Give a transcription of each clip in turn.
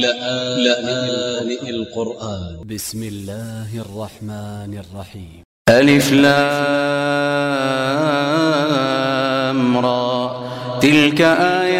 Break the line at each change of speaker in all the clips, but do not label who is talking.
لآن القرآن. ب س م الله الرحمن الرحيم.
ألف لام را. تلك آيات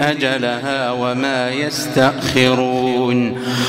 أجلها وما يستأخرون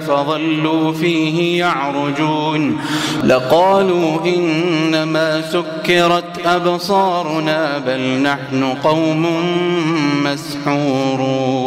فظلوا فيه يعرجون. لقالوا إنما سكرت أبصارنا بل نحن قوم مسحورون.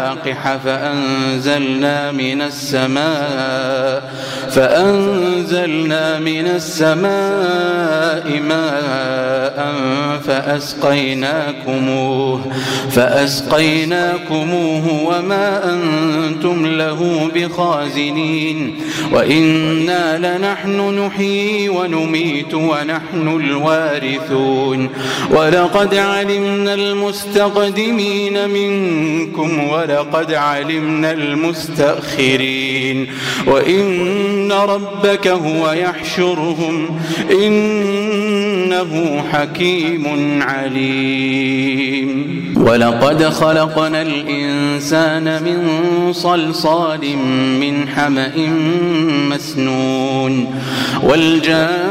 لواقح فأنزلنا من السماء فأنزلنا من السماء ماء فأسقيناكموه فأسقيناكموه وما أنتم له بخازنين وإنا لنحن نحيي ونميت ونحن الوارثون ولقد علمنا المستقدمين منكم ولقد علمنا المستأخرين. وإن ربك هو يحشرهم إنه حكيم عليم. ولقد خلقنا الإنسان من صلصال من حمأ مسنون والجان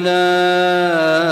ولا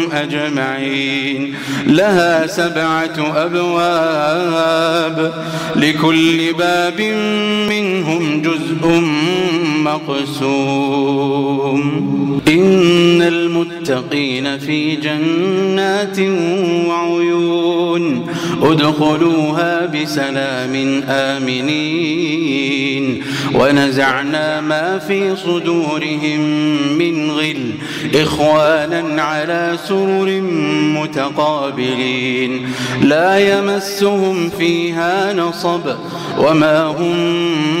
أجمعين. لها سبعة أبواب. لكل باب منهم جزء مقسوم. إن المتقين في جنات وعيون. ادخلوها بسلام آمنين. ونزعنا ما في صدورهم من غل. إخوانا على سرر متقابلين. لا يمسهم فيها نصب وما هم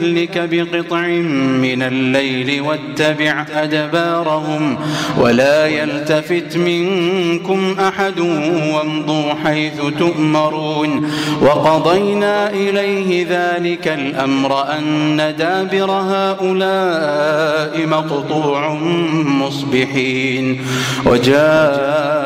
بأهلك بقطع من الليل واتبع أدبارهم ولا يلتفت منكم أحد وامضوا حيث تؤمرون وقضينا إليه ذلك الأمر أن دابر هؤلاء مقطوع مصبحين وجاء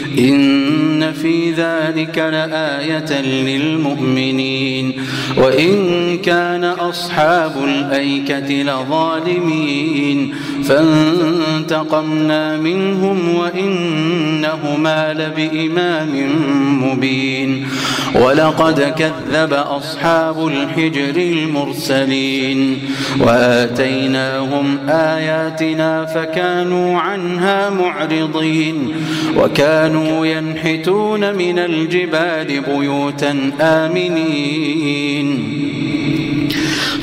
إن في ذلك لآية للمؤمنين. وإن كان أصحاب الأيكة لظالمين. فانتقمنا منهم وإنهما لبإمام مبين. ولقد كذب أصحاب الحجر المرسلين. وآتيناهم آياتنا فكانوا عنها معرضين. وكانوا ينحتون من الجبال بيوتا آمنين.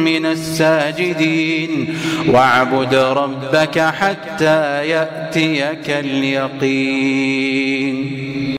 من الساجدين. واعبد ربك حتى يأتيك اليقين.